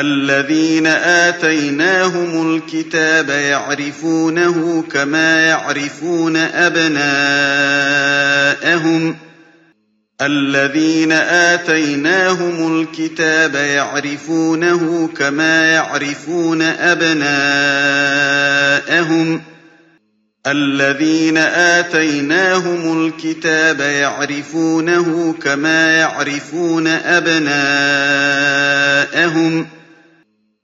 الَّذِينَ آتَيْنَاهُمُ الْكِتَابَ يَعْرِفُونَهُ كَمَا يَعْرِفُونَ أَبْنَاءَهُمُ ۘ. الَّذِينَ آتَيْنَاهُمُ الْكِتَابَ يَعْرِفُونَهُ كَمَا يَعْرِفُونَ أَبْنَاءَهُمُ ۘ. الَّذِينَ آتَيْنَاهُمُ الْكِتَابَ يَعْرِفُونَهُ كَمَا يَعْرِفُونَ أَبْنَاءَهُمُ ۘ.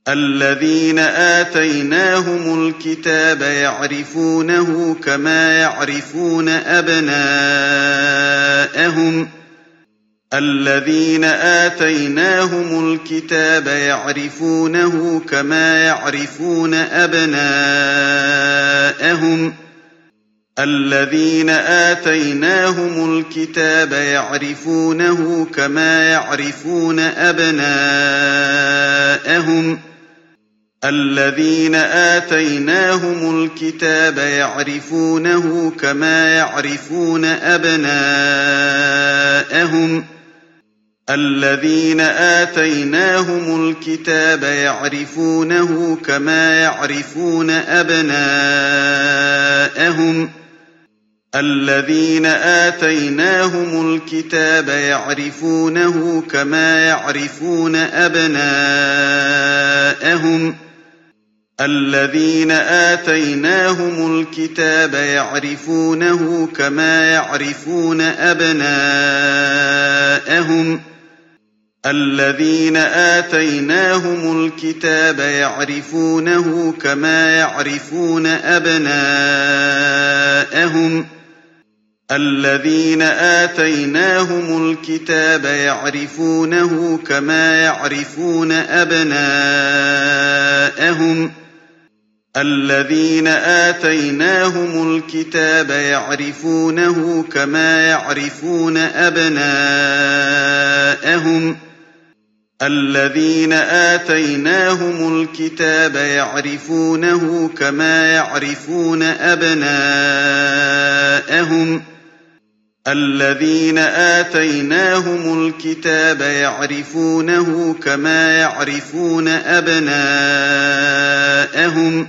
الَّذِينَ آتَيْنَاهُمُ الْكِتَابَ يَعْرِفُونَهُ كَمَا يَعْرِفُونَ أَبْنَاءَهُمُ ۘ. الَّذِينَ آتَيْنَاهُمُ الْكِتَابَ يَعْرِفُونَهُ كَمَا يَعْرِفُونَ أَبْنَاءَهُمُ ۘ. الَّذِينَ آتَيْنَاهُمُ الْكِتَابَ يَعْرِفُونَهُ كَمَا يَعْرِفُونَ أَبْنَاءَهُمُ ۘ. الَّذِينَ آتَيْنَاهُمُ الْكِتَابَ يَعْرِفُونَهُ كَمَا يَعْرِفُونَ أَبْنَاءَهُمُ ۘ. الَّذِينَ آتَيْنَاهُمُ الْكِتَابَ يَعْرِفُونَهُ كَمَا يَعْرِفُونَ أَبْنَاءَهُمُ ۘ. الَّذِينَ آتَيْنَاهُمُ الْكِتَابَ يَعْرِفُونَهُ كَمَا يَعْرِفُونَ أَبْنَاءَهُمُ ۘ. الَّذِينَ آتَيْنَاهُمُ الْكِتَابَ يَعْرِفُونَهُ كَمَا يَعْرِفُونَ أَبْنَاءَهُمُ ۘ. الَّذِينَ آتَيْنَاهُمُ الْكِتَابَ يَعْرِفُونَهُ كَمَا يَعْرِفُونَ أَبْنَاءَهُمُ ۘ. الَّذِينَ آتَيْنَاهُمُ الْكِتَابَ يَعْرِفُونَهُ كَمَا يَعْرِفُونَ أَبْنَاءَهُمُ ۘ. الَّذِينَ آتَيْنَاهُمُ الْكِتَابَ يَعْرِفُونَهُ كَمَا يَعْرِفُونَ أَبْنَاءَهُمُ ۘ. الَّذِينَ آتَيْنَاهُمُ الْكِتَابَ يَعْرِفُونَهُ كَمَا يَعْرِفُونَ أَبْنَاءَهُمُ ۘ. الَّذِينَ آتَيْنَاهُمُ الْكِتَابَ يَعْرِفُونَهُ كَمَا يَعْرِفُونَ أَبْنَاءَهُمُ ۘ.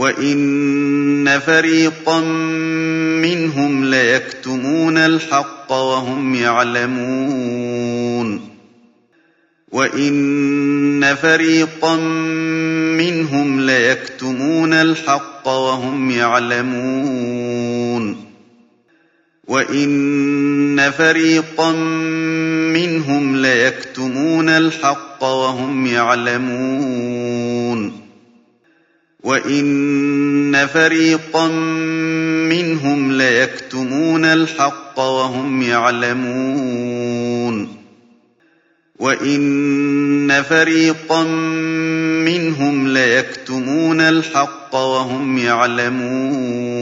وَإِنَّ فَرِيقًا مِّنْهُمْ لَيَكْتُمُونَ الْحَقَّ وَهُمْ يَعْلَمُونَ وَإِنَّ فَرِيقًا مِّنْهُمْ لَيَكْتُمُونَ الْحَقَّ وَهُمْ يَعْلَمُونَ وَإِنَّ فَرِيقًا مِّنْهُمْ لَيَكْتُمُونَ الْحَقَّ وَهُمْ يَعْلَمُونَ وَإِنَّ فَرِيقًا مِّنْهُمْ لَيَكْتُمُونَ الْحَقَّ وَهُمْ يَعْلَمُونَ وَإِنَّ فَرِيقًا مِّنْهُمْ لَيَكْتُمُونَ الْحَقَّ وَهُمْ يَعْلَمُونَ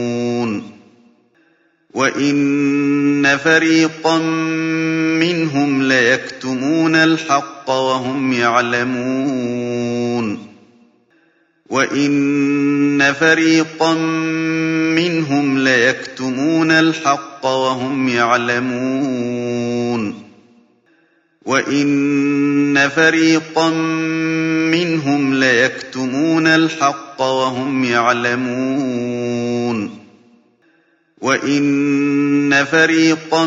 وَإِنَّ فَرِيقًا مِّنْهُمْ لَيَكْتُمُونَ الْحَقَّ وَهُمْ يَعْلَمُونَ وَإِنَّ فَرِيقًا مِّنْهُمْ لَيَكْتُمُونَ الْحَقَّ وَهُمْ يَعْلَمُونَ وَإِنَّ فَرِيقًا مِّنْهُمْ لَيَكْتُمُونَ الْحَقَّ وَهُمْ يَعْلَمُونَ وَإِنَّ فَرِيقًا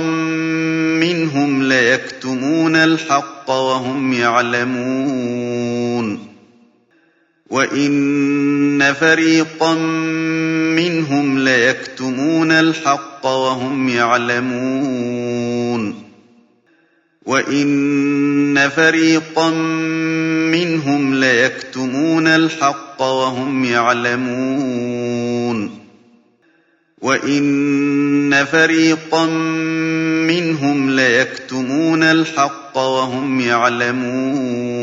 مِّنْهُمْ لَيَكْتُمُونَ الْحَقَّ وَهُمْ يَعْلَمُونَ وَإِنَّ فَرِيقًا مِّنْهُمْ لَيَكْتُمُونَ الْحَقَّ وَهُمْ يَعْلَمُونَ وَإِنَّ فَرِيقًا مِّنْهُمْ لَيَكْتُمُونَ الْحَقَّ وَهُمْ يَعْلَمُونَ وَإِنَّ فَرِيقًا مِّنْهُمْ لَيَكْتُمُونَ الْحَقَّ وَهُمْ يَعْلَمُونَ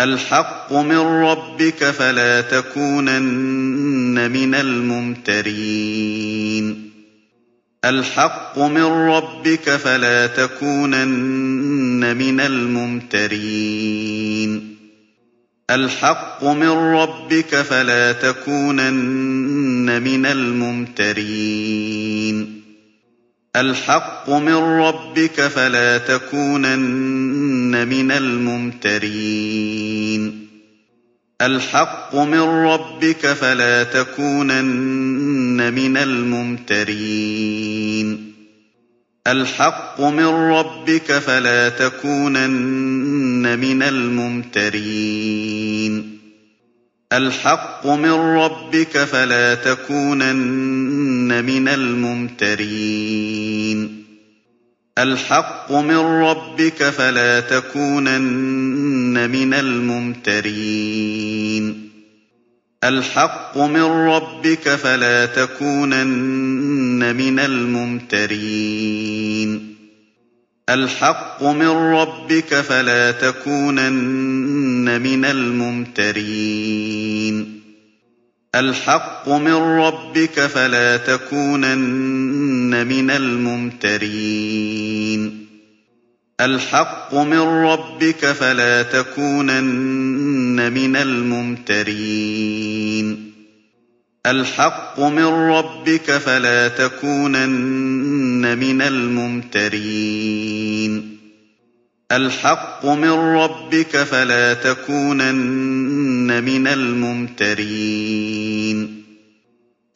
الْحَقُّ مِن رَّبِّكَ فَلَا تَكُونَنَّ مِنَ الْمُمْتَرِينَ. الْحَقُّ مِن رَّبِّكَ فَلَا تَكُونَنَّ مِنَ الْمُمْتَرِينَ. الْحَقُّ مِن رَّبِّكَ فَلَا تَكُونَنَّ مِنَ الْمُمْتَرِينَ. الْحَقُّ مِن رَّبِّكَ فَلَا تَكُونَنَّ مِنَ الْمُمْتَرِينَ. الْحَقُّ مِن رَّبِّكَ فَلَا تَكُونَنَّ مِنَ الْمُمْتَرِينَ. الْحَقُّ مِن رَّبِّكَ فَلَا تَكُونَنَّ مِنَ الْمُمْتَرِينَ. الْحَقُّ مِن رَّبِّكَ فَلَا تَكُونَنَّ مِنَ الْمُمْتَرِينَ. الْحَقُّ مِن رَّبِّكَ فَلَا تَكُونَنَّ مِنَ الْمُمْتَرِينَ. الْحَقُّ مِن رَّبِّكَ فَلَا تَكُونَنَّ مِنَ الْمُمْتَرِينَ. الْحَقُّ مِن رَّبِّكَ فَلَا تَكُونَنَّ مِنَ الْمُمْتَرِينَ. الْحَقُّ مِن رَّبِّكَ فَلَا تَكُونَنَّ مِنَ الْمُمْتَرِينَ. الْحَقُّ مِن رَّبِّكَ فَلَا تَكُونَنَّ مِنَ الْمُمْتَرِينَ. الْحَقُّ مِن رَّبِّكَ فَلَا تَكُونَنَّ مِنَ الْمُمْتَرِينَ. الْحَقُّ مِن رَّبِّكَ فَلَا تَكُونَنَّ مِنَ الْمُمْتَرِينَ.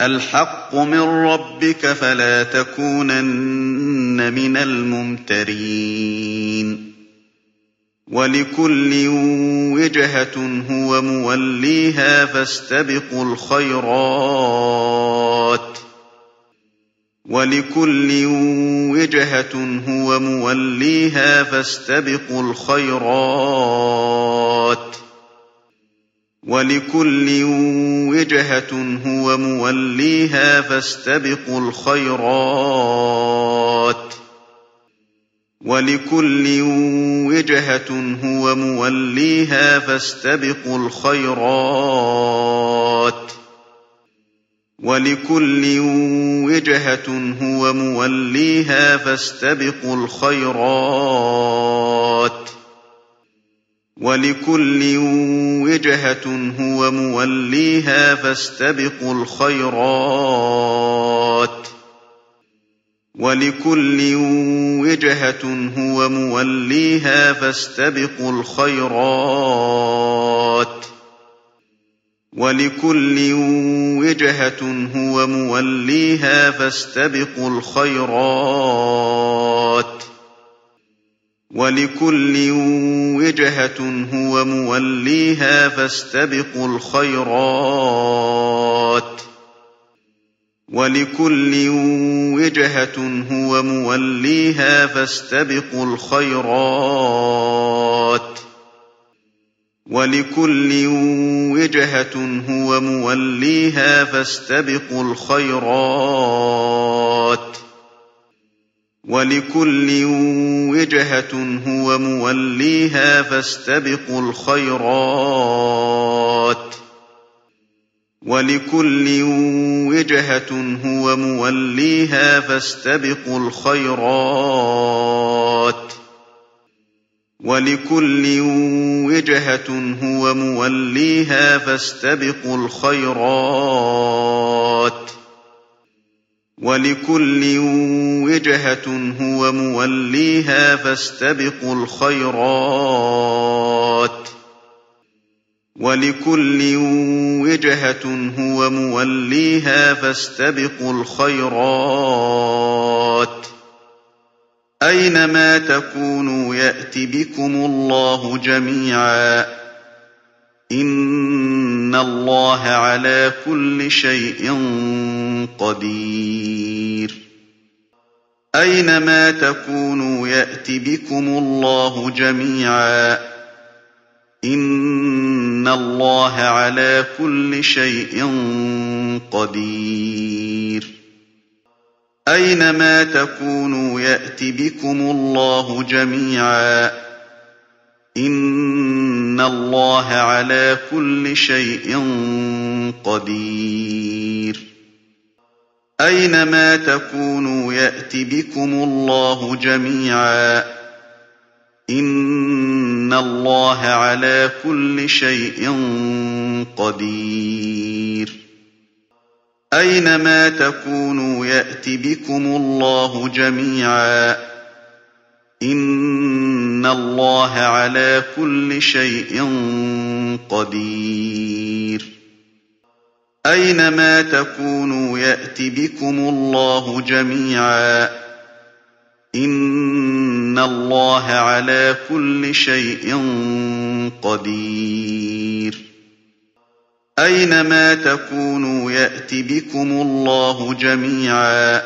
الْحَقُّ مِن رَّبِّكَ فَلَا تَكُونَنَّ مِنَ الْمُمْتَرِينَ. وَلِكُلٍّ وِجْهَةٌ هُوَ مُوَلِّيهَا فَاسْتَبِقُوا الْخَيْرَاتِ ۚ. وَلِكُلٍّ وِجْهَةٌ هُوَ مُوَلِّيهَا فَاسْتَبِقُوا الْخَيْرَاتِ ۚ. وَلِكُلٍّ وِجْهَةٌ هُوَ مُوَلِّيهَا فَاسْتَبِقُوا الْخَيْرَاتِ. وَلِكُلٍّ وِجْهَةٌ هُوَ مُوَلِّيهَا فَاسْتَبِقُوا الْخَيْرَاتِ ۚ. وَلِكُلٍّ وِجْهَةٌ هُوَ مُوَلِّيهَا فَاسْتَبِقُوا الْخَيْرَاتِ ۚ. وَلِكُلٍّ وِجْهَةٌ هُوَ مُوَلِّيهَا فَاسْتَبِقُوا الْخَيْرَاتِ ۚ. وَلِكُلٍّ وِجْهَةٌ هُوَ مُوَلِّيهَا فَاسْتَبِقُوا الْخَيْرَاتِ ۚ. وَلِكُلٍّ وِجْهَةٌ هُوَ مُوَلِّيهَا فَاسْتَبِقُوا الْخَيْرَاتِ ۚ. وَلِكُلٍّ وِجْهَةٌ هُوَ مُوَلِّيهَا فَاسْتَبِقُوا الْخَيْرَاتِ ۚ. وَلِكُلٍّ وِجْهَةٌ هُوَ مُوَلِّيهَا فَاسْتَبِقُوا الْخَيْرَاتِ ۚ. وَلِكُلٍّ وِجْهَةٌ هُوَ مُوَلِّيهَا فَاسْتَبِقُوا الْخَيْرَاتِ ۚ. وَلِكُلٍّ وِجْهَةٌ هُوَ مُوَلِّيهَا فَاسْتَبِقُوا الْخَيْرَاتِ ۚ. وَلِكُلٍّ وِجْهَةٌ هُوَ مُوَلِّيهَا فَاسْتَبِقُوا الْخَيْرَاتِ ۚ. وَلِكُلٍّ وِجْهَةٌ هُوَ مُوَلِّيهَا فَاسْتَبِقُوا الْخَيْرَاتِ ۚ. وَلِكُلٍّ وِجْهَةٌ هُوَ مُوَلِّيهَا فَاسْتَبِقُوا الْخَيْرَاتِ ۚ. وَلِكُلٍّ وِجْهَةٌ هُوَ مُوَلِّيهَا فَاسْتَبِقُوا الْخَيْرَاتِ ۚ. أَيْنَ مَا تَكُونُوا يَأْتِ بِكُمُ اللَّهُ جَمِيعًا ۚ. إِنَّ اللَّهَ عَلَىٰ كُلِّ شَيْءٍ قَدِيرٌ. أَيْنَ مَا تَكُونُوا يَأْتِ بِكُمُ اللَّهُ جَمِيعًا ۚ. إِنَّ اللَّهَ عَلَىٰ كُلِّ شَيْءٍ قَدِيرٌ. أَيْنَ مَا تَكُونُوا يَأْتِ بِكُمُ اللَّهُ جَمِيعًا ۚ. إِنَّ اللَّهَ عَلَىٰ كُلِّ شَيْءٍ قَدِيرٌ. أَيْنَ مَا تَكُونُوا يَأْتِ بِكُمُ اللَّهُ جَمِيعًا ۚ. إِنَّ اللَّهَ عَلَىٰ كُلِّ شَيْءٍ قَدِيرٌ. أَيْنَ مَا تَكُونُوا يَأْتِ بِكُمُ اللَّهُ جَمِيعًا ۚ إِنَّ اللَّهَ عَلَىٰ كُلِّ شَيْءٍ قَدِيرٌ. أَيْنَ مَا تَكُونُوا يَأْتِ بِكُمُ اللَّهُ جَمِيعًا ۚ إِنَّ اللَّهَ عَلَىٰ كُلِّ شَيْءٍ قَدِيرٌ. أَيْنَ مَا تَكُونُوا يَأْتِ بِكُمُ اللَّهُ جَمِيعًا ۚ.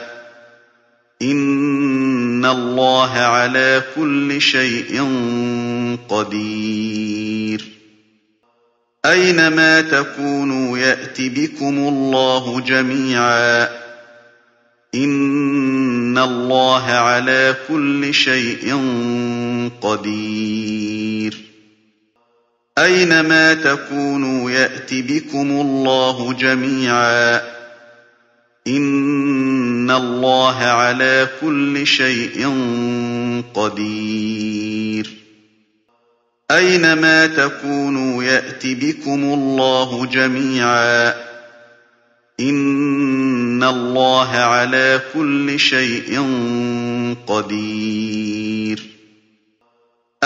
إِنَّ اللَّهَ عَلَىٰ كُلِّ شَيْءٍ قَدِيرٌ. أَيْنَ مَا تَكُونُوا يَأْتِ بِكُمُ اللَّهُ جَمِيعًا ۚ. إِنَّ اللَّهَ عَلَىٰ كُلِّ شَيْءٍ قَدِيرٌ. أَيْنَ مَا تَكُونُوا يَأْتِ بِكُمُ اللَّهُ جَمِيعًا ۚ. إِنَّ اللَّهَ عَلَىٰ كُلِّ شَيْءٍ قَدِيرٌ. أَيْنَ مَا تَكُونُوا يَأْتِ بِكُمُ اللَّهُ جَمِيعًا ۚ. إِنَّ اللَّهَ عَلَىٰ كُلِّ شَيْءٍ قَدِيرٌ.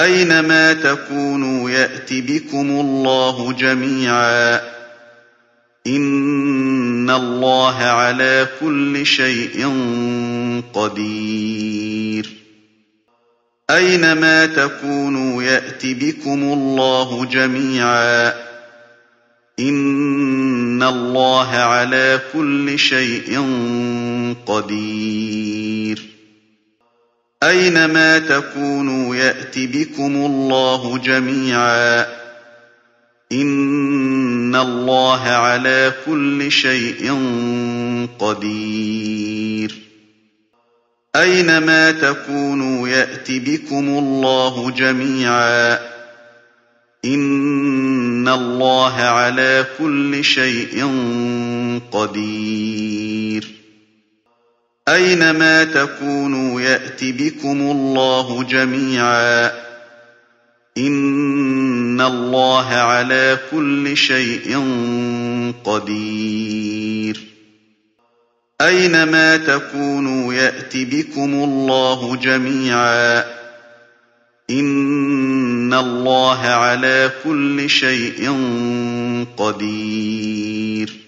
أَيْنَ مَا تَكُونُوا يَأْتِ بِكُمُ اللَّهُ جَمِيعًا ۚ. إِنَّ اللَّهَ عَلَىٰ كُلِّ شَيْءٍ قَدِيرٌ. أَيْنَ مَا تَكُونُوا يَأْتِ بِكُمُ اللَّهُ جَمِيعًا ۚ. إِنَّ اللَّهَ عَلَىٰ كُلِّ شَيْءٍ قَدِيرٌ. أَيْنَ مَا تَكُونُوا يَأْتِ بِكُمُ اللَّهُ جَمِيعًا ۚ. إِنَّ اللَّهَ عَلَىٰ كُلِّ شَيْءٍ قَدِيرٌ. أينما تكونوا يأت بكم الله جميعا. إن الله على كل شيء قدير. أينما تكونوا يأت بكم الله جميعا. إن الله على كل شيء قدير. أينما تكونوا يأت بكم الله جميعا. إن الله على كل شيء قدير.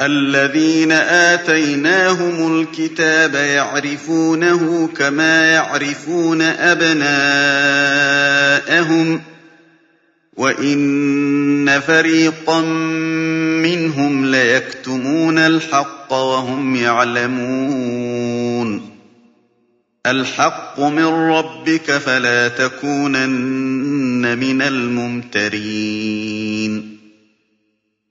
الذين آتيناهم الكتاب يعرفونه كما يعرفون أبناءهم وَإِنَّ فَرِيقًا مِّنْهُمْ لَيَكْتُمُونَ الْحَقَّ وَهُمْ يَعْلَمُونَ الْحَقُّ مِن رَّبِّكَ فَلَا تَكُونَنَّ مِنَ الْمُمْتَرِينَ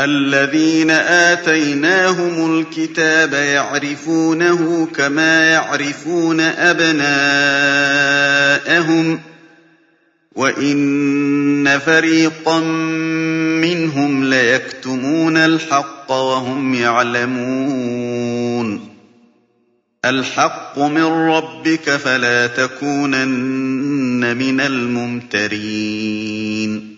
الذين آتيناهم الكتاب يعرفونه كما يعرفون أبناءهم وَإِنَّ فَرِيقًا مِّنْهُمْ لَيَكْتُمُونَ الْحَقَّ وَهُمْ يَعْلَمُونَ. الْحَقُّ مِن رَّبِّكَ فَلَا تَكُونَنَّ مِنَ الْمُمْتَرِينَ.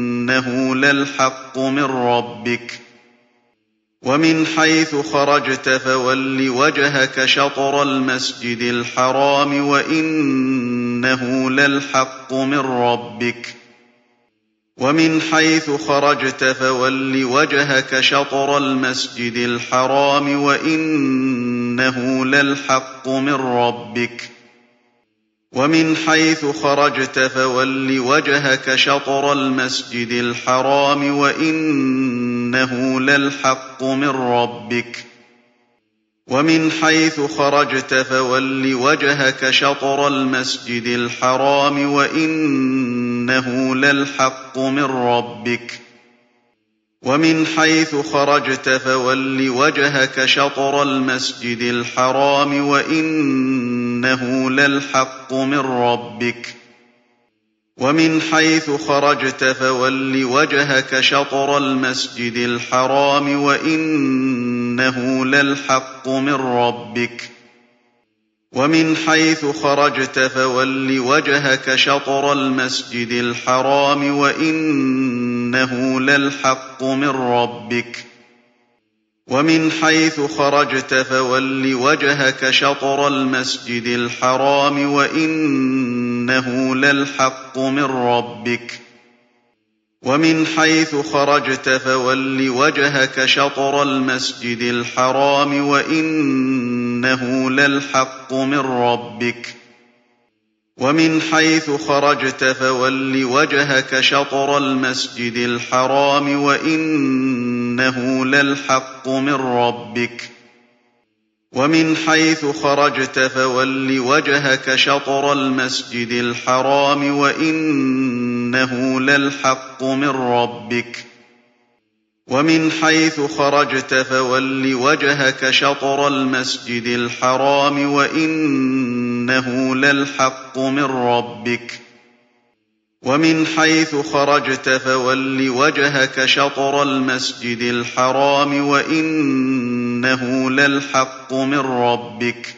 وإنه للحق من ربك. ومن حيث خرجت فول وجهك شطر المسجد الحرام وإنه للحق من ربك. ومن حيث خرجت فول وجهك شطر المسجد الحرام وإنه للحق من ربك. ومن حيث خرجت فول وجهك شطر المسجد الحرام وإنه للحق من ربك. ومن حيث خرجت فول وجهك شطر المسجد الحرام وإنه للحق من ربك. ومن حيث خرجت فول وجهك شطر المسجد الحرام وإنه للحق من ربك. ومن حيث خرجت فول وجهك شطر المسجد الحرام وإنه للحق من ربك. ومن حيث خرجت فول وجهك شطر المسجد الحرام وإنه للحق من ربك. ومن حيث خرجت فول وجهك شطر المسجد الحرام وإنه للحق من ربك. ومن حيث خرجت فول وجهك شطر المسجد الحرام وإنه للحق من ربك. ومن حيث خرجت فول وجهك شطر المسجد الحرام وإنه للحق من ربك. ومن حيث خرجت فول وجهك شطر المسجد الحرام وإنه للحق من ربك. ومن حيث خرجت فول وجهك شطر المسجد الحرام وإنه للحق من ربك. ومن حيث خرجت فول وجهك شطر المسجد الحرام وإنه للحق من ربك.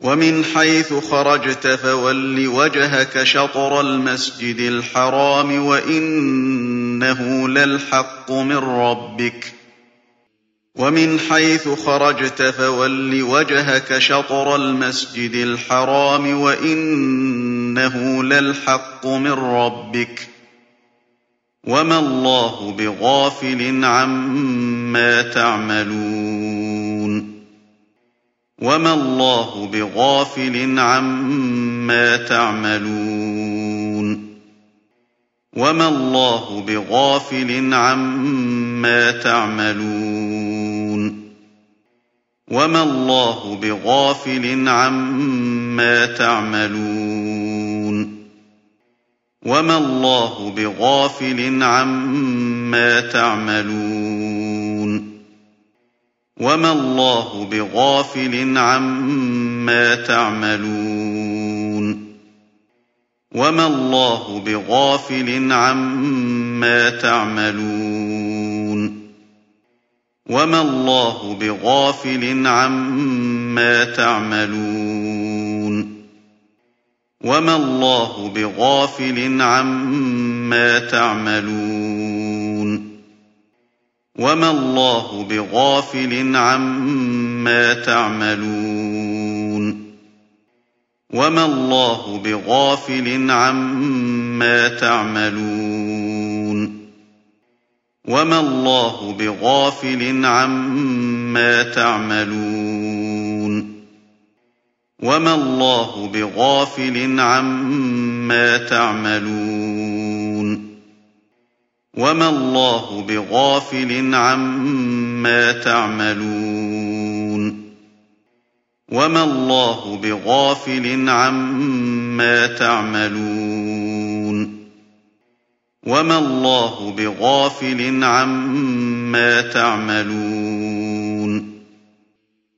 ومن حيث خرجت فول وجهك شطر المسجد الحرام وإنه للحق من ربك. ومن حيث خرجت فول وجهك شطر المسجد الحرام وإنه للحق من ربك وما الله بغافل عما تعملون وما الله بغافل عما تعملون وما الله بغافل عما تعملون وما الله بغافل عما تعملون وما الله بغافل عما تعملون وما الله بغافل عما تعملون وما الله بغافل عما تعملون وما الله بغافل عما تعملون وما الله بغافل عما تعملون وما الله بغافل عما تعملون وما الله بغافل عما تعملون وَمَا اللَّهُ بِغَافِلٍ عَمَّا تَعْمَلُونَ وَمَا اللَّهُ بِغَافِلٍ عَمَّا تَعْمَلُونَ وَمَا اللَّهُ بِغَافِلٍ عَمَّا تَعْمَلُونَ وَمَا اللَّهُ بِغَافِلٍ عَمَّا تَعْمَلُونَ وَمَا اللَّهُ بِغَافِلٍ عَمَّا تَعْمَلُونَ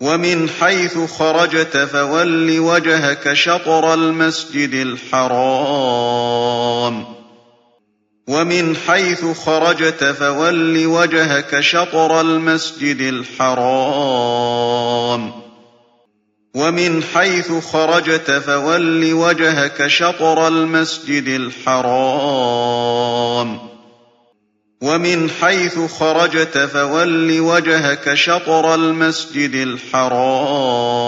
وَمِنْ حَيْثُ خَرَجْتَ فَوَلِّ وَجْهَكَ شَطْرَ الْمَسْجِدِ الْحَرَامِ. وَمِنْ حَيْثُ خَرَجْتَ فَوَلِّ وَجْهَكَ شَطْرَ الْمَسْجِدِ الْحَرَامِ. وَمِنْ حَيْثُ خَرَجْتَ فَوَلِّ وَجْهَكَ شَطْرَ الْمَسْجِدِ الْحَرَامِ. وَمِنْ حَيْثُ خَرَجْتَ فَوَلِّ وَجْهَكَ شَطْرَ الْمَسْجِدِ الْحَرَامِ.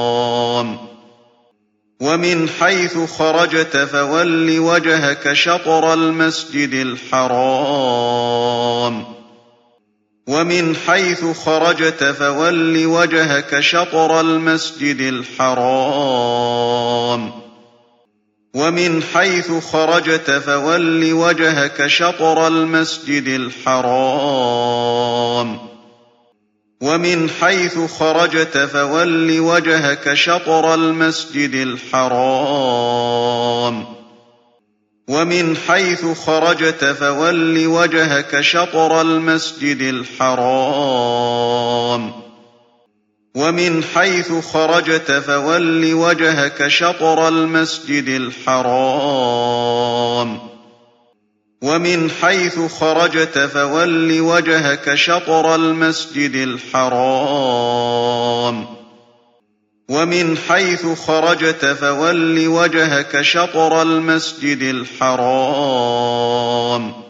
وَمِنْ حَيْثُ خَرَجْتَ فَوَلِّ وَجْهَكَ شَطْرَ الْمَسْجِدِ الْحَرَامِ. وَمِنْ حَيْثُ خَرَجْتَ فَوَلِّ وَجْهَكَ شَطْرَ الْمَسْجِدِ الْحَرَامِ. وَمِنْ حَيْثُ خَرَجْتَ فَوَلِّ وَجْهَكَ شَطْرَ الْمَسْجِدِ الْحَرَامِ. وَمِنْ حَيْثُ خَرَجْتَ فَوَلِّ وَجْهَكَ شَطْرَ الْمَسْجِدِ الْحَرَامِ. وَمِنْ حَيْثُ خَرَجْتَ فَوَلِّ وَجْهَكَ شَطْرَ الْمَسْجِدِ الْحَرَامِ. وَمِنْ حَيْثُ خَرَجْتَ فَوَلِّ وَجْهَكَ شَطْرَ الْمَسْجِدِ الْحَرَامِ. وَمِنْ حَيْثُ خَرَجْتَ فَوَلِّ وَجْهَكَ شَطْرَ الْمَسْجِدِ الْحَرَامِ. وَمِنْ حَيْثُ خَرَجْتَ فَوَلِّ وَجْهَكَ شَطْرَ الْمَسْجِدِ الْحَرَامِ.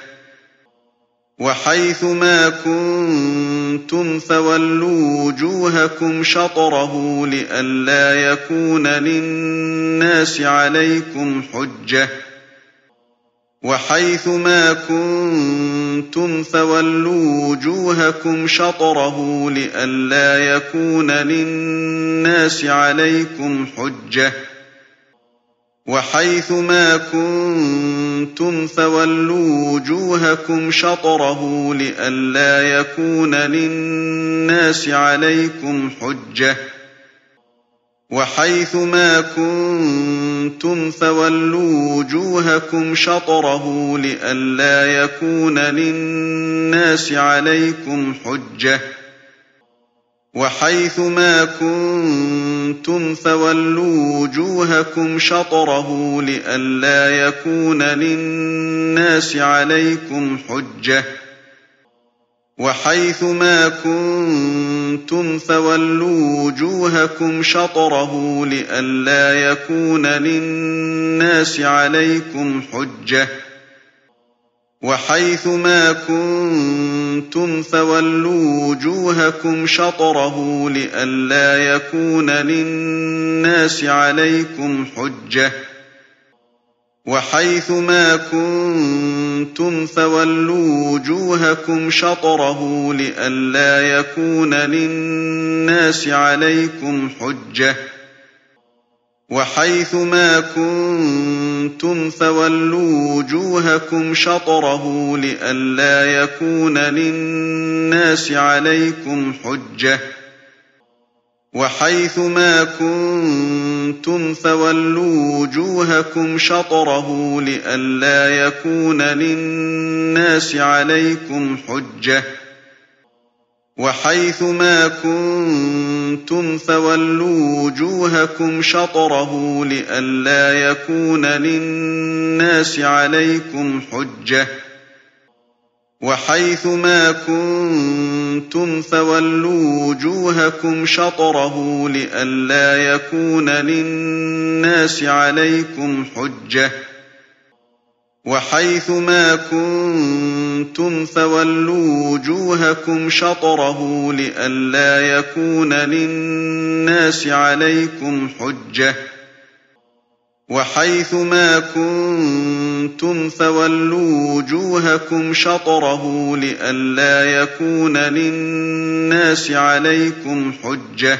وَحَيْثُ مَا كُنتُمْ فَوَلُّوا وُجُوهَكُمْ شَطْرَهُ لِئَلَّا يَكُونَ لِلنَّاسِ عَلَيْكُمْ حُجَّةٌ. وَحَيْثُ مَا كُنتُمْ فَوَلُّوا وُجُوهَكُمْ شَطْرَهُ لِئَلَّا يَكُونَ لِلنَّاسِ عَلَيْكُمْ حُجَّةٌ. وَحَيْثُ مَا كُنتُمْ فَوَلُّوا وُجُوهَكُمْ شَطْرَهُ لِئَلَّا يَكُونَ لِلنَّاسِ عَلَيْكُمْ حُجَّةٌ. وَحَيْثُ مَا كُنتُمْ فَوَلُّوا وُجُوهَكُمْ شَطْرَهُ لِئَلَّا يَكُونَ لِلنَّاسِ عَلَيْكُمْ حُجَّةٌ. وَحَيْثُ مَا كُنتُمْ فَوَلُّوا وُجُوهَكُمْ شَطْرَهُ لِئَلَّا يَكُونَ لِلنَّاسِ عَلَيْكُمْ حُجَّةٌ. وَحَيْثُ مَا كُنتُمْ فَوَلُّوا وُجُوهَكُمْ شَطْرَهُ لِئَلَّا يَكُونَ لِلنَّاسِ عَلَيْكُمْ حُجَّةٌ. وَحَيْثُ مَا كُنتُمْ فَوَلُّوا وُجُوهَكُمْ شَطْرَهُ لِئَلَّا يَكُونَ لِلنَّاسِ عَلَيْكُمْ حُجَّةٌ. وَحَيْثُ مَا كُنتُمْ فَوَلُّوا وُجُوهَكُمْ شَطْرَهُ لِئَلَّا يَكُونَ لِلنَّاسِ عَلَيْكُمْ حُجَّةٌ. وَحَيْثُ مَا كُنتُمْ فَوَلُّوا وُجُوهَكُمْ شَطْرَهُ لِئَلَّا يَكُونَ لِلنَّاسِ عَلَيْكُمْ حُجَّةٌ. وَحَيْثُ مَا كُنتُمْ فَوَلُّوا وُجُوهَكُمْ شَطْرَهُ لِئَلَّا يَكُونَ لِلنَّاسِ عَلَيْكُمْ حُجَّةٌ. وَحَيْثُ مَا كُنتُمْ فَوَلُّوا وُجُوهَكُمْ شَطْرَهُ لِئَلَّا يَكُونَ لِلنَّاسِ عَلَيْكُمْ حُجَّةٌ. وَحَيْثُ مَا كُنتُمْ فَوَلُّوا وُجُوهَكُمْ شَطْرَهُ لِئَلَّا يَكُونَ لِلنَّاسِ عَلَيْكُمْ حُجَّةٌ. وَحَيْثُ مَا كُنتُمْ فَوَلُّوا وُجُوهَكُمْ شَطْرَهُ لِئَلَّا يَكُونَ لِلنَّاسِ عَلَيْكُمْ حُجَّةٌ. وَحَيْثُ مَا كُنتُمْ فَوَلُّوا وُجُوهَكُمْ شَطْرَهُ لِئَلَّا يَكُونَ لِلنَّاسِ عَلَيْكُمْ حُجَّةٌ.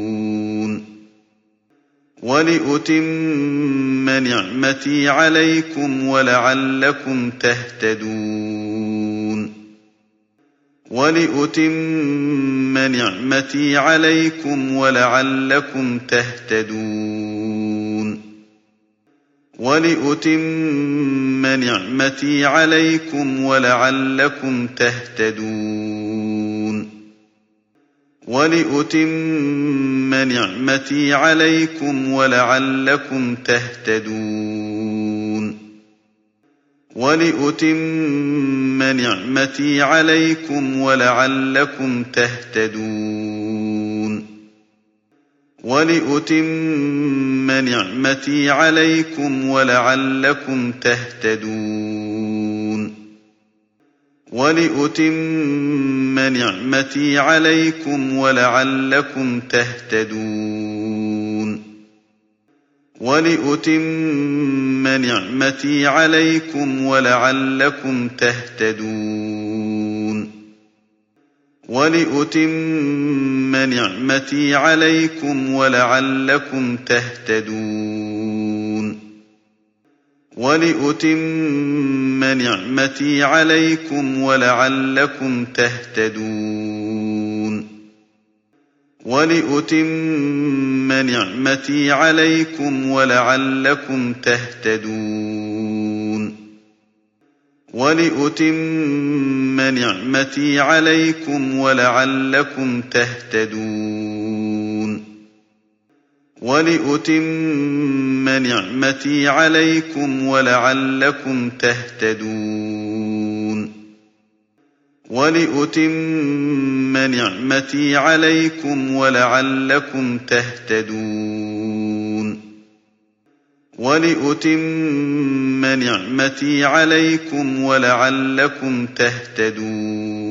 ولأتم نعمتي عليكم ولعلكم تهتدون. ولأتم نعمتي عليكم ولعلكم تهتدون. ولأتم نعمتي عليكم ولعلكم تهتدون. ولأتم نعمتي عليكم ولعلكم تهتدون. ولأتم نعمتي عليكم ولعلكم تهتدون. ولأتم نعمتي عليكم ولعلكم تهتدون. ولأتم نعمتي عليكم ولعلكم تهتدون. ولأتم نعمتي عليكم ولعلكم تهتدون. ولأتم نعمتي عليكم ولعلكم تهتدون. ولأتم نعمتي عليكم ولعلكم تهتدون. ولأتم نعمتي عليكم ولعلكم تهتدون. ولأتم نعمتي عليكم ولعلكم تهتدون. ولأتم نعمتي عليكم ولعلكم تهتدون. ولأتم نعمتي عليكم ولعلكم تهتدون. ولأتم نعمتي عليكم ولعلكم تهتدون.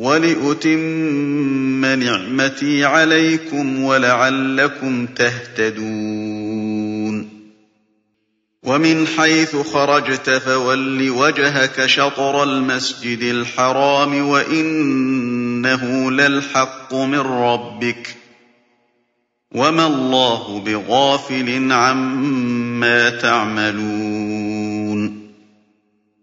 وَلِأُتِمَّ نِعْمَتِي عَلَيْكُمْ وَلَعَلَّكُمْ تَهْتَدُونَ. وَمِنْ حَيْثُ خَرَجْتَ فَوَلِّ وَجْهَكَ شَطْرَ الْمَسْجِدِ الْحَرَامِ وَإِنَّهُ لَلْحَقُّ مِنْ رَبِّكَ. وَمَا اللَّهُ بِغَافِلٍ عَمَّا تَعْمَلُونَ.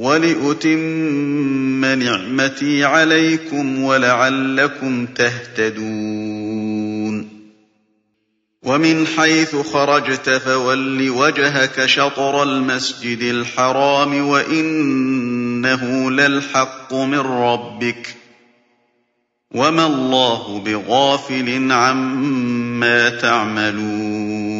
ولأتم نعمتي عليكم ولعلكم تهتدون. وَمِنْ حَيْثُ خَرَجْتَ فَوَلِّ وَجْهَكَ شَطْرَ الْمَسْجِدِ الْحَرَامِ وَإِنَّهُ لَلْحَقُّ مِن رَّبِّكَ ۗ. وَمَا اللَّهُ بِغَافِلٍ عَمَّا تَعْمَلُونَ.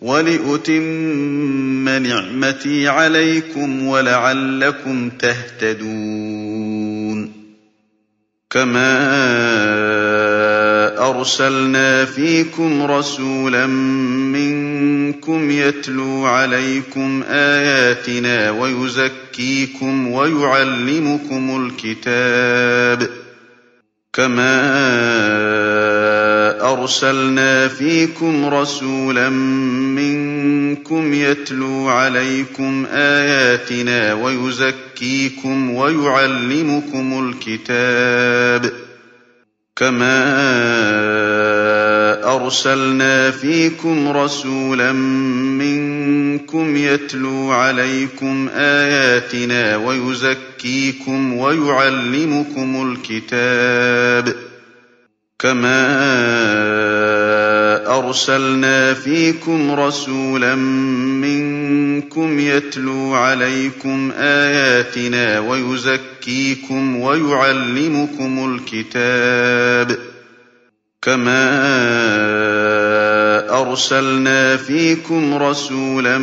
ولأتم نعمتي عليكم ولعلكم تهتدون. كما أَرْسَلْنَا فِيكُمْ رَسُولًا مِّنكُمْ يَتْلُو عَلَيْكُمْ آيَاتِنَا وَيُزَكِّيكُمْ وَيُعَلِّمُكُمُ الْكِتَابَ. كَمَا أَرْسَلْنَا فِيكُمْ رَسُولًا مِّنكُمْ يَتْلُو عَلَيْكُمْ آيَاتِنَا وَيُزَكِّيكُمْ وَيُعَلِّمُكُمُ الْكِتَابَ كَمَا أَرْسَلْنَا فِيكُمْ رَسُولًا مِّنكُمْ يَتْلُو عَلَيْكُمْ آيَاتِنَا وَيُزَكِّيكُمْ وَيُعَلِّمُكُمُ الْكِتَابَ كَمَا أَرْسَلْنَا فِيكُمْ رَسُولًا مِّنكُمْ يَتْلُو عَلَيْكُمْ آيَاتِنَا وَيُزَكِّيكُمْ وَيُعَلِّمُكُمُ الْكِتَابَ كَمَا أَرْسَلْنَا فِيكُمْ رَسُولًا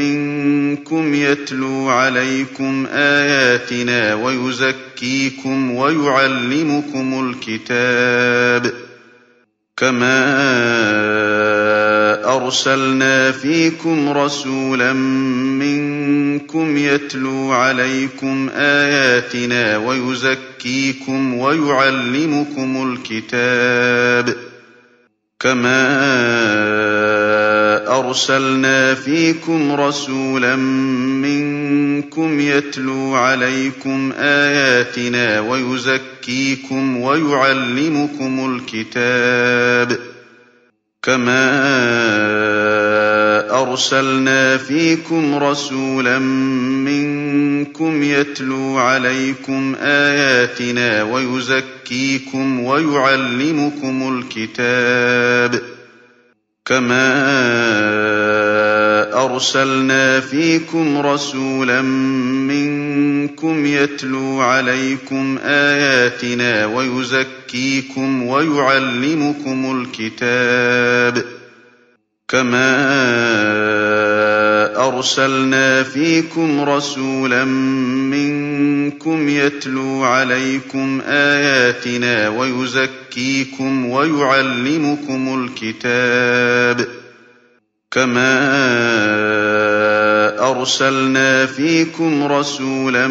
مِّنكُمْ يَتْلُو عَلَيْكُمْ آيَاتِنَا وَيُزَكِّيكُمْ وَيُعَلِّمُكُمُ الْكِتَابَ كَمَا أَرْسَلْنَا فِيكُمْ رَسُولًا مِّنكُمْ يَتْلُو عَلَيْكُمْ آيَاتِنَا وَيُزَكِّيكُمْ وَيُعَلِّمُكُمُ الْكِتَابَ كَمَا أَرْسَلْنَا فِيكُمْ رَسُولًا مِّنكُمْ يَتْلُو عَلَيْكُمْ آيَاتِنَا وَيُزَكِّيكُمْ وَيُعَلِّمُكُمُ الْكِتَابَ كَمَا أَرْسَلْنَا فِيكُمْ رَسُولًا مِّنكُمْ يَتْلُو عَلَيْكُمْ آيَاتِنَا وَيُزَكِّيكُمْ وَيُعَلِّمُكُمُ الْكِتَابَ كَمَا أَرْسَلْنَا فِيكُمْ رَسُولًا مِّنكُمْ يَتْلُو عَلَيْكُمْ آيَاتِنَا وَيُزَكِّيكُمْ وَيُعَلِّمُكُمُ الْكِتَابَ كَمَا أَرْسَلْنَا فِيكُمْ رَسُولًا مِّنكُمْ يَتْلُو عَلَيْكُمْ آيَاتِنَا وَيُزَكِّيكُمْ وَيُعَلِّمُكُمُ الْكِتَابَ كَمَا أَرْسَلْنَا فِيكُمْ رَسُولًا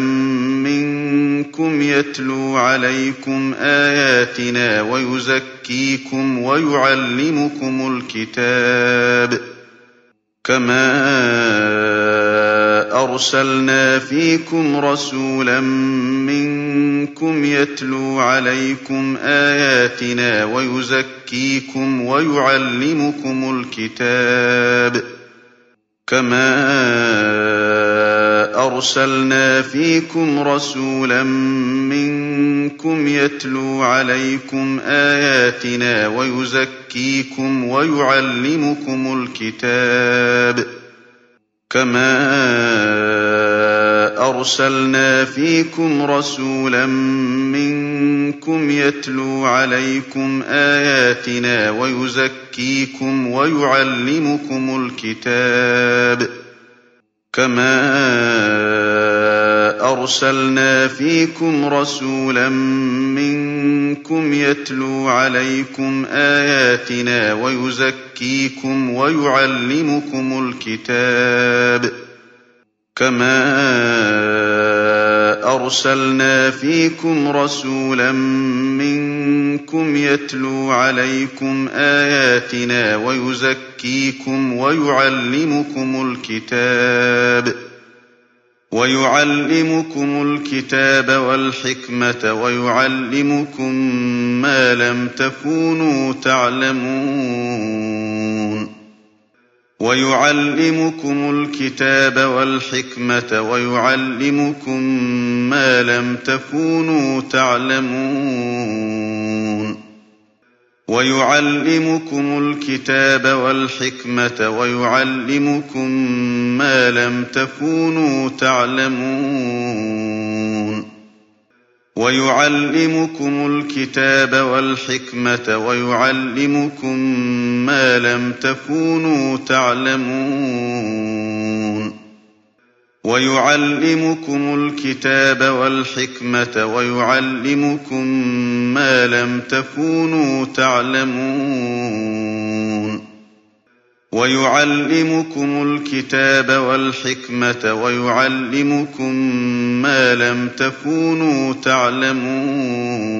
مِّنكُمْ يَتْلُو عَلَيْكُمْ آيَاتِنَا وَيُزَكِّيكُمْ وَيُعَلِّمُكُمُ الْكِتَابَ كَمَا أَرْسَلْنَا فِيكُمْ رَسُولًا مِّنكُمْ يَتْلُو عَلَيْكُمْ آيَاتِنَا وَيُزَكِّيكُمْ وَيُعَلِّمُكُمُ الْكِتَابَ كَمَا أَرْسَلْنَا فِيكُمْ رَسُولًا مِّنكُمْ يَتْلُو عَلَيْكُمْ آيَاتِنَا وَيُزَكِّيكُمْ وَيُعَلِّمُكُمُ الْكِتَابَ كَمَا أَرْسَلْنَا فِيكُمْ رَسُولًا مِّنكُمْ يَتْلُو عَلَيْكُمْ آيَاتِنَا وَيُزَكِّيكُمْ وَيُعَلِّمُكُمُ الْكِتَابَ كَمَا أَرْسَلْنَا فِيكُمْ رَسُولًا مِّنكُمْ يَتْلُو عَلَيْكُمْ آيَاتِنَا وَيُزَكِّيكُمْ وَيُعَلِّمُكُمُ الْكِتَابَ كَمَا أَرْسَلْنَا فِيكُمْ رَسُولًا مِّنكُمْ يَتْلُو عَلَيْكُمْ آيَاتِنَا وَيُزَكِّيكُمْ وَيُعَلِّمُكُمُ الْكِتَابَ وَيُعَلِّمُكُمُ الْكِتَابَ وَالْحِكْمَةَ وَيُعَلِّمُكُم مَّا لَمْ تَكُونُوا تَعْلَمُونَ. وَيُعَلِّمُكُمُ الْكِتَابَ وَالْحِكْمَةَ وَيُعَلِّمُكُم مَّا لَمْ تَكُونُوا تَعْلَمُونَ. وَيُعَلِّمُكُمُ الْكِتَابَ وَالْحِكْمَةَ وَيُعَلِّمُكُم مَّا لَمْ تَكُونُوا تَعْلَمُونَ. وَيُعَلِّمُكُمُ الْكِتَابَ وَالْحِكْمَةَ وَيُعَلِّمُكُم مَّا لَمْ تَكُونُوا تَعْلَمُونَ. وَيُعَلِّمُكُمُ الْكِتَابَ وَالْحِكْمَةَ وَيُعَلِّمُكُم مَّا لَمْ تَكُونُوا تَعْلَمُونَ. وَيُعَلِّمُكُمُ الْكِتَابَ وَالْحِكْمَةَ وَيُعَلِّمُكُم مَّا لَمْ تَكُونُوا تَعْلَمُونَ.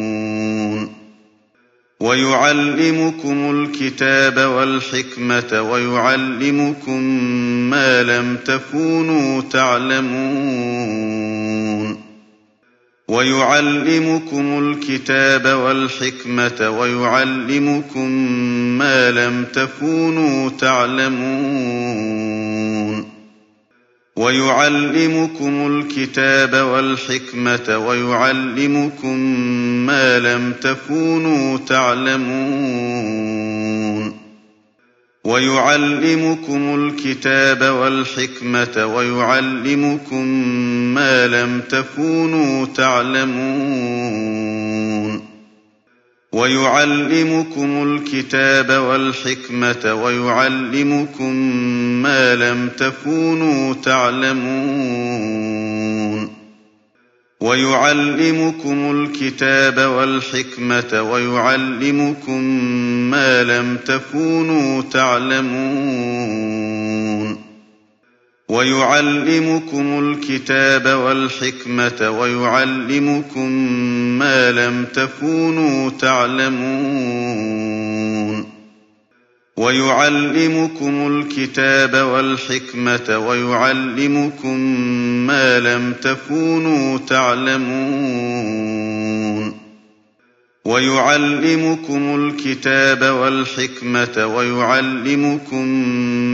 وَيُعَلِّمُكُمُ الْكِتَابَ وَالْحِكْمَةَ وَيُعَلِّمُكُم مَّا لَمْ تَكُونُوا تَعْلَمُونَ. وَيُعَلِّمُكُمُ الْكِتَابَ وَالْحِكْمَةَ وَيُعَلِّمُكُم مَّا لَمْ تَكُونُوا تَعْلَمُونَ. وَيُعَلِّمُكُمُ الْكِتَابَ وَالْحِكْمَةَ وَيُعَلِّمُكُم مَّا لَمْ تَكُونُوا تَعْلَمُونَ. وَيُعَلِّمُكُمُ الْكِتَابَ وَالْحِكْمَةَ وَيُعَلِّمُكُم مَّا لَمْ تَكُونُوا تَعْلَمُونَ. وَيُعَلِّمُكُمُ الْكِتَابَ وَالْحِكْمَةَ وَيُعَلِّمُكُم مَّا لَمْ تَكُونُوا تَعْلَمُونَ. وَيُعَلِّمُكُمُ الْكِتَابَ وَالْحِكْمَةَ وَيُعَلِّمُكُم مَّا لَمْ تَكُونُوا تَعْلَمُونَ. وَيُعَلِّمُكُمُ الْكِتَابَ وَالْحِكْمَةَ وَيُعَلِّمُكُم مَّا لَمْ تَكُونُوا تَعْلَمُونَ. وَيُعَلِّمُكُمُ الْكِتَابَ وَالْحِكْمَةَ وَيُعَلِّمُكُم مَّا لَمْ تَكُونُوا تَعْلَمُونَ. وَيُعَلِّمُكُمُ الْكِتَابَ وَالْحِكْمَةَ وَيُعَلِّمُكُم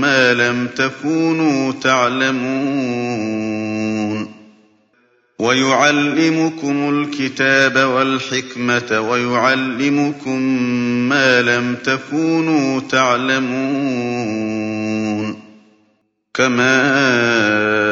مَّا لَمْ تَكُونُوا تَعْلَمُونَ. وَيُعَلِّمُكُمُ الْكِتَابَ وَالْحِكْمَةَ وَيُعَلِّمُكُم مَّا لَمْ تَكُونُوا تَعْلَمُونَ. كَمَا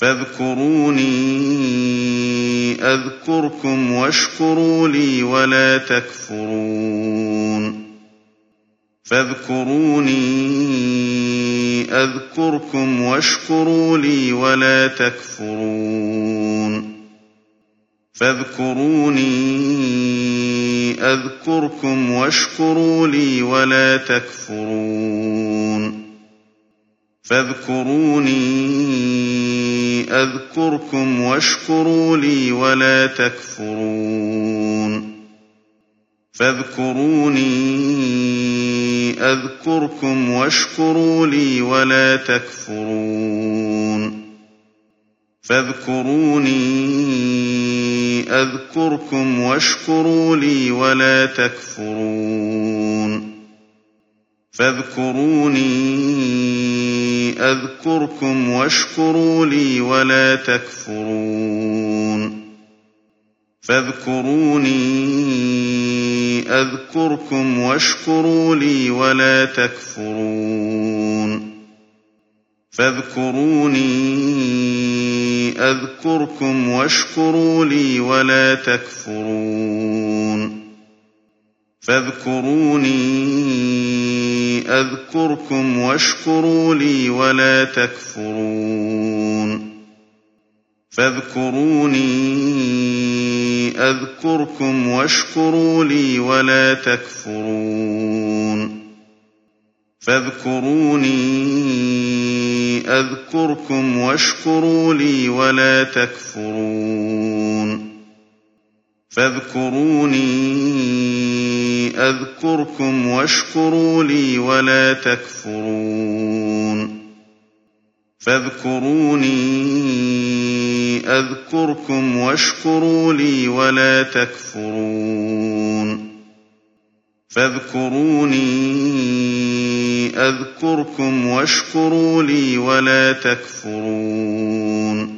فَاذْكُرُونِي أَذْكُرْكُمْ وَاشْكُرُوا لِي وَلَا تَكْفُرُونِ. فَاذْكُرُونِي أَذْكُرْكُمْ وَاشْكُرُوا لِي وَلَا تَكْفُرُونِ. فَاذْكُرُونِي أَذْكُرْكُمْ وَاشْكُرُوا لِي وَلَا تَكْفُرُونِ. فَاذْكُرُونِي أَذْكُرْكُمْ وَاشْكُرُوا لِي وَلَا تَكْفُرُونِ. فَاذْكُرُونِي أَذْكُرْكُمْ وَاشْكُرُوا لِي وَلَا تَكْفُرُونِ. فَاذْكُرُونِي أَذْكُرْكُمْ وَاشْكُرُوا لِي وَلَا تَكْفُرُونِ. فَاذْكُرُونِي أَذْكُرْكُمْ وَاشْكُرُوا لِي وَلَا تَكْفُرُونِ. فَاذْكُرُونِي أَذْكُرْكُمْ وَاشْكُرُوا لِي وَلَا تَكْفُرُونِ. فَاذْكُرُونِي أَذْكُرْكُمْ وَاشْكُرُوا لِي وَلَا تَكْفُرُونِ. فَاذْكُرُونِي أَذْكُرْكُمْ وَاشْكُرُوا لِي وَلَا تَكْفُرُونِ. فَاذْكُرُونِي أَذْكُرْكُمْ وَاشْكُرُوا لِي وَلَا تَكْفُرُونِ. فَاذْكُرُونِي أَذْكُرْكُمْ وَاشْكُرُوا لِي وَلَا تَكْفُرُونِ. فَاذْكُرُونِي أَذْكُرْكُمْ وَاشْكُرُوا لِي وَلَا تَكْفُرُونِ. فَاذْكُرُونِي أَذْكُرْكُمْ وَاشْكُرُوا لِي وَلَا تَكْفُرُونِ. فَاذْكُرُونِي أذكركم واشكروا لي ولا تكفرون.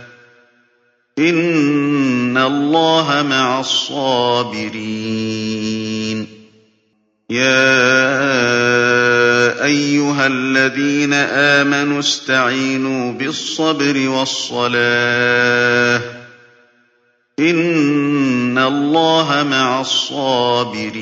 إن الله مع الصابرين يا أيها الذين آمنوا استعينوا بالصبر والصلاة إن الله مع الصابرين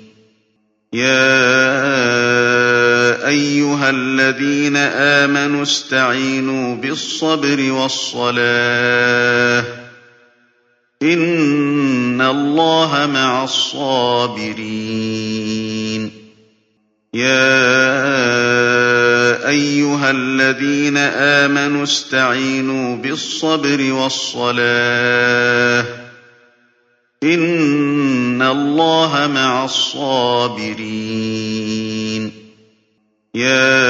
يا أيها الذين آمنوا استعينوا بالصبر والصلاة إن الله مع الصابرين يا أيها الذين آمنوا استعينوا بالصبر والصلاة إن الله مع الصابرين يا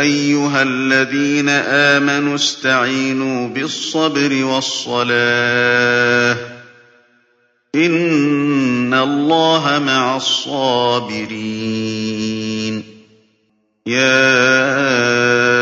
أيها الذين آمنوا استعينوا بالصبر والصلاة إن الله مع الصابرين يا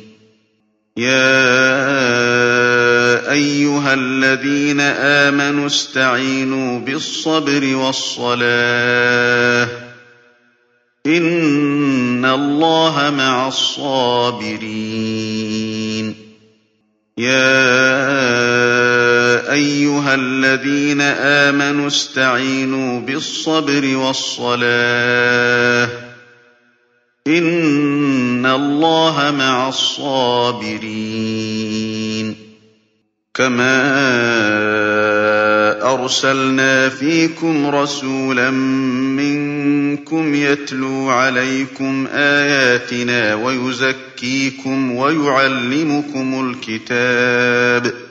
يا أيها الذين آمنوا استعينوا بالصبر والصلاة إن الله مع الصابرين يا أيها الذين آمنوا استعينوا بالصبر والصلاة إن الله مع الصابرين كما أرسلنا فيكم رسولا منكم يتلو عليكم آياتنا ويزكيكم ويعلمكم الكتاب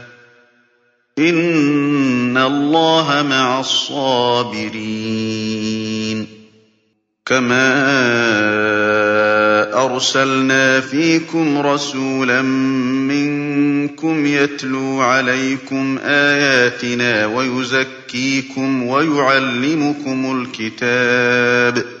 إن الله مع الصابرين كما أرسلنا فيكم رسولا منكم يتلو عليكم آياتنا ويزكيكم ويعلمكم الكتاب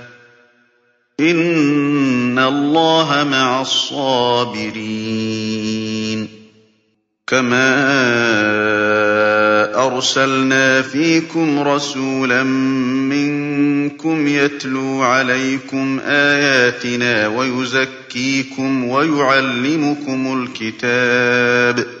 إن الله مع الصابرين كما أرسلنا فيكم رسولا منكم يتلو عليكم آياتنا ويزكيكم ويعلمكم الكتاب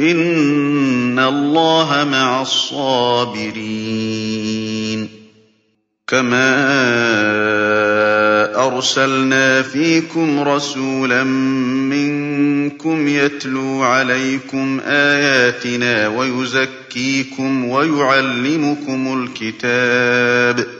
إن الله مع الصابرين كما أرسلنا فيكم رسولا منكم يتلو عليكم آياتنا ويزكيكم ويعلمكم الكتاب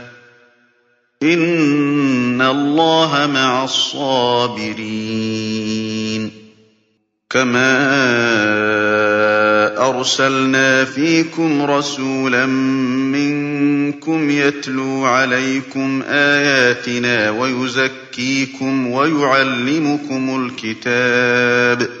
إن الله مع الصابرين كما أرسلنا فيكم رسولا منكم يتلو عليكم آياتنا ويزكيكم ويعلمكم الكتاب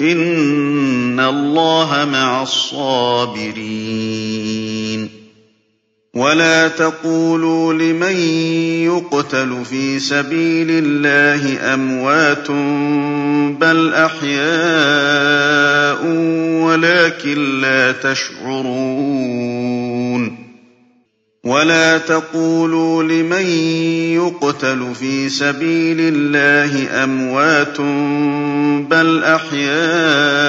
إن الله مع الصابرين ولا تقولوا لمن يقتل في سبيل الله أموات بل أحياء ولكن لا تشعرون ولا تقولوا لمن يقتل في سبيل الله أموات بل أحياء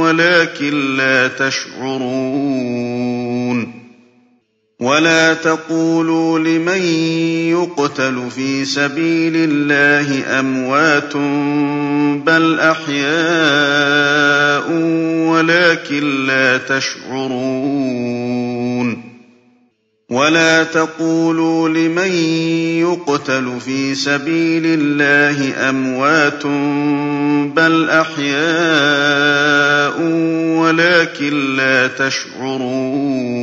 ولكن لا تشعرون ولا تقولوا لمن يقتل في سبيل الله أموات بل أحياء ولكن لا تشعرون ولا تقولوا لمن يقتل في سبيل الله أموات بل أحياء ولكن لا تشعرون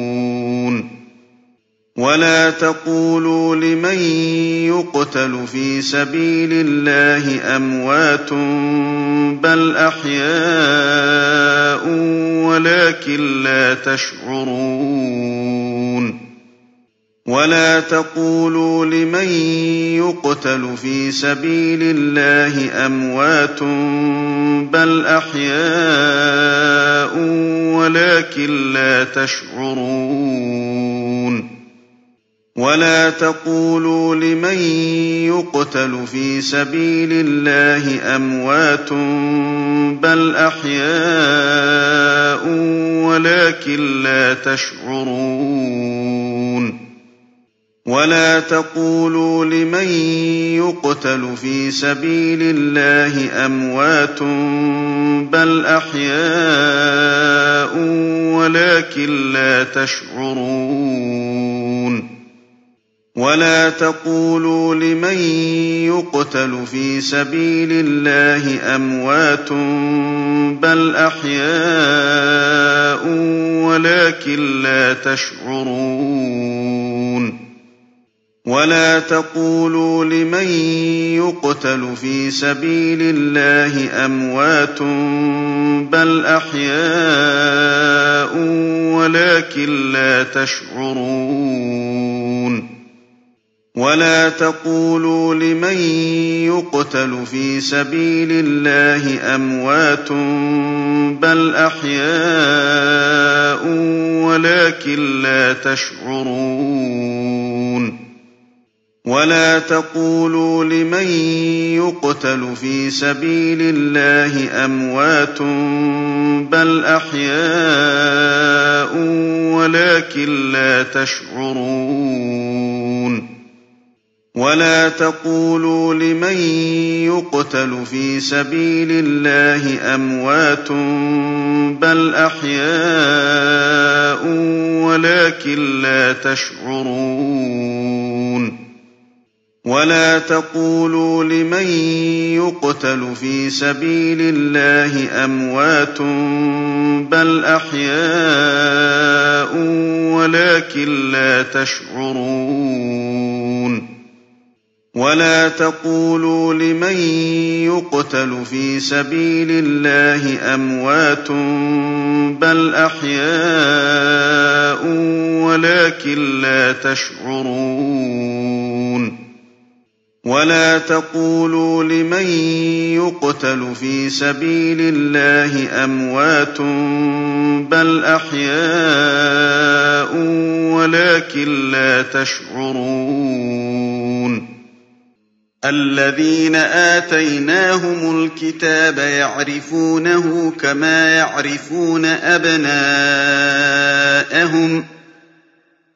ولا تقولوا لمن يقتل في سبيل الله أموات بل أحياء ولكن لا تشعرون ولا تقولوا لمن يقتل في سبيل الله أموات بل أحياء ولكن لا تشعرون ولا تقولوا لمن يقتل في سبيل الله أموات بل أحياء ولكن لا تشعرون ولا تقولوا لمن يقتل في سبيل الله أموات بل أحياء ولكن لا تشعرون ولا تقولوا لمن يقتل في سبيل الله أموات بل أحياء ولكن لا تشعرون ولا تقولوا لمن يقتل في سبيل الله أموات بل أحياء ولكن لا تشعرون ولا تقولوا لمن يقتل في سبيل الله أموات بل أحياء ولكن لا تشعرون ولا تقولوا لمن يقتل في سبيل الله أموات بل أحياء ولكن لا تشعرون ولا تقولوا لمن يقتل في سبيل الله أموات بل أحياء ولكن لا تشعرون ولا تقولوا لمن يقتل في سبيل الله أموات بل أحياء ولكن لا تشعرون ولا تقولوا لمن يقتل في سبيل الله أموات بل أحياء ولكن لا تشعرون ولا تقولوا لمن يقتل في سبيل الله أموات بل أحياء ولكن لا تشعرون الذين آتيناهم الكتاب يعرفونه كما يعرفون أبناءهم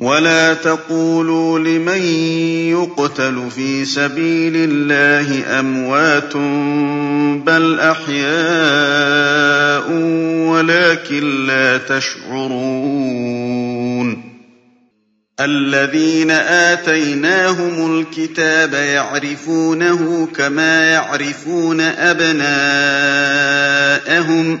وَلَا تَقُولُوا لِمَن يُقْتَلُ فِي سَبِيلِ اللَّهِ أَمْوَاتٌ بَلْ أَحْيَاءٌ وَلَٰكِن لَّا تَشْعُرُونَ الَّذِينَ آتَيْنَاهُمُ الْكِتَابَ يَعْرِفُونَهُ كَمَا يَعْرِفُونَ أَبْنَاءَهُمْ ۖ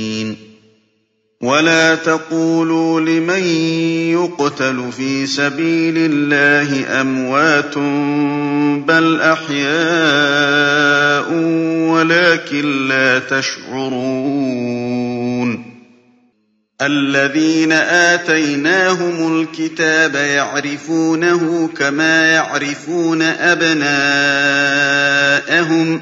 وَلَا تَقُولُوا لِمَن يُقْتَلُ فِي سَبِيلِ اللَّهِ أَمْوَاتٌ بَلْ أَحْيَاءٌ وَلَٰكِن لَّا تَشْعُرُونَ الَّذِينَ آتَيْنَاهُمُ الْكِتَابَ يَعْرِفُونَهُ كَمَا يَعْرِفُونَ أَبْنَاءَهُمْ ۖ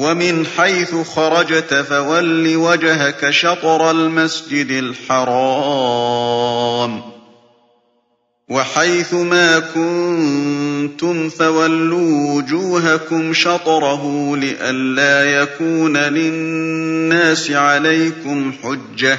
ومن حيث خرجت فول وجهك شطر المسجد الحرام. وحيث ما كنتم فولوا وجوهكم شطره لئلا يكون للناس عليكم حجة.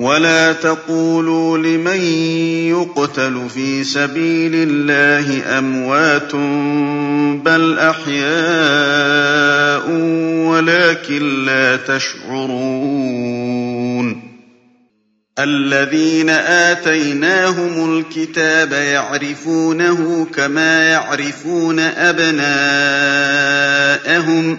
وَلَا تَقُولُوا لِمَن يُقْتَلُ فِي سَبِيلِ اللَّهِ أَمْوَاتٌ بَلْ أَحْيَاءٌ وَلَٰكِن لَّا تَشْعُرُونَ الَّذِينَ آتَيْنَاهُمُ الْكِتَابَ يَعْرِفُونَهُ كَمَا يَعْرِفُونَ أَبْنَاءَهُمْ ۖ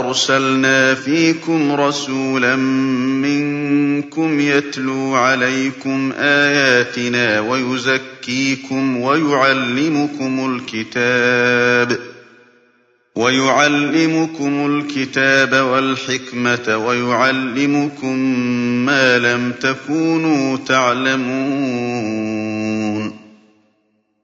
أَرْسَلْنَا فِيكُمْ رَسُولًا مِّنكُمْ يَتْلُو عَلَيْكُمْ آيَاتِنَا وَيُزَكِّيكُمْ وَيُعَلِّمُكُمُ الْكِتَابَ وَيُعَلِّمُكُمُ الْكِتَابَ وَالْحِكْمَةَ وَيُعَلِّمُكُم مَّا لَمْ تَكُونُوا تَعْلَمُونَ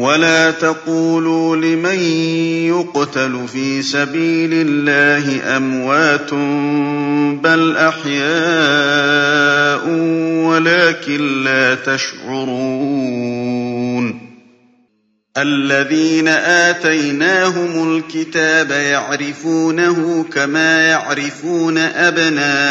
ولا تقولوا لمن يقتل في سبيل الله أموات بل أحياء ولكن لا تشعرون الذين آتيناهم الكتاب يعرفونه كما يعرفون أبناءهم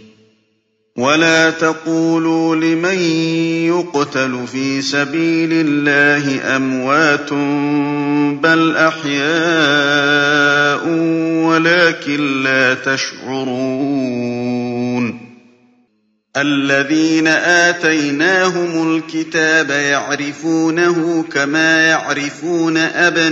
ولا تقولوا لمن يقتل في سبيل الله أموات بل أحياء ولكن لا تشعرون الذين آتيناهم الكتاب يعرفونه كما يعرفون أبناءهم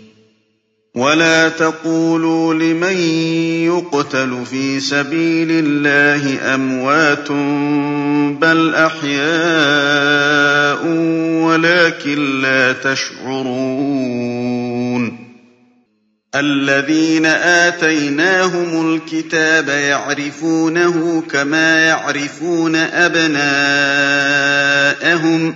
وَلَا تَقُولُوا لِمَن يُقْتَلُ فِي سَبِيلِ اللَّهِ أَمْوَاتٌ بَلْ أَحْيَاءٌ وَلَٰكِن لَّا تَشْعُرُونَ الَّذِينَ آتَيْنَاهُمُ الْكِتَابَ يَعْرِفُونَهُ كَمَا يَعْرِفُونَ أَبْنَاءَهُمْ ۖ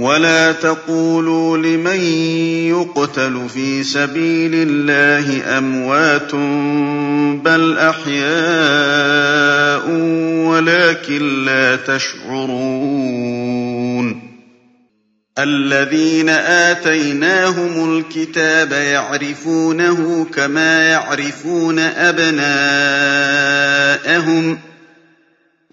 وَلَا تَقُولُوا لِمَن يُقْتَلُ فِي سَبِيلِ اللَّهِ أَمْوَاتٌ بَلْ أَحْيَاءٌ وَلَٰكِن لَّا تَشْعُرُونَ الَّذِينَ آتَيْنَاهُمُ الْكِتَابَ يَعْرِفُونَهُ كَمَا يَعْرِفُونَ أَبْنَاءَهُمْ ۖ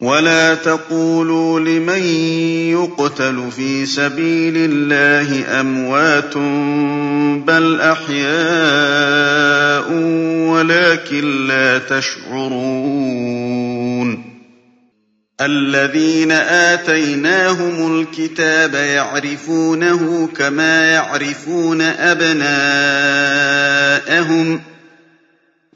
ولا تقولوا لمن يقتل في سبيل الله أموات بل أحياء ولكن لا تشعرون الذين آتيناهم الكتاب يعرفونه كما يعرفون أبناءهم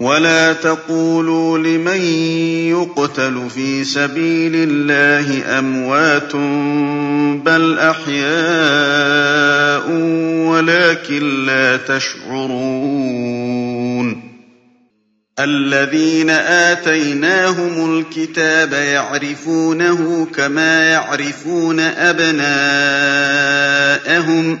وَلَا تَقُولُوا لِمَن يُقْتَلُ فِي سَبِيلِ اللَّهِ أَمْوَاتٌ بَلْ أَحْيَاءٌ وَلَٰكِن لَّا تَشْعُرُونَ الَّذِينَ آتَيْنَاهُمُ الْكِتَابَ يَعْرِفُونَهُ كَمَا يَعْرِفُونَ أَبْنَاءَهُمْ ۖ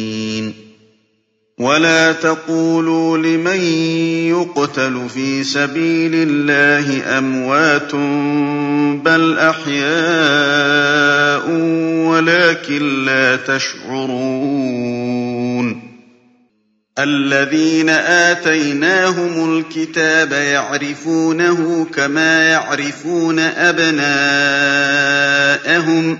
وَلَا تَقُولُوا لِمَن يُقْتَلُ فِي سَبِيلِ اللَّهِ أَمْوَاتٌ بَلْ أَحْيَاءٌ وَلَٰكِن لَّا تَشْعُرُونَ الَّذِينَ آتَيْنَاهُمُ الْكِتَابَ يَعْرِفُونَهُ كَمَا يَعْرِفُونَ أَبْنَاءَهُمْ ۖ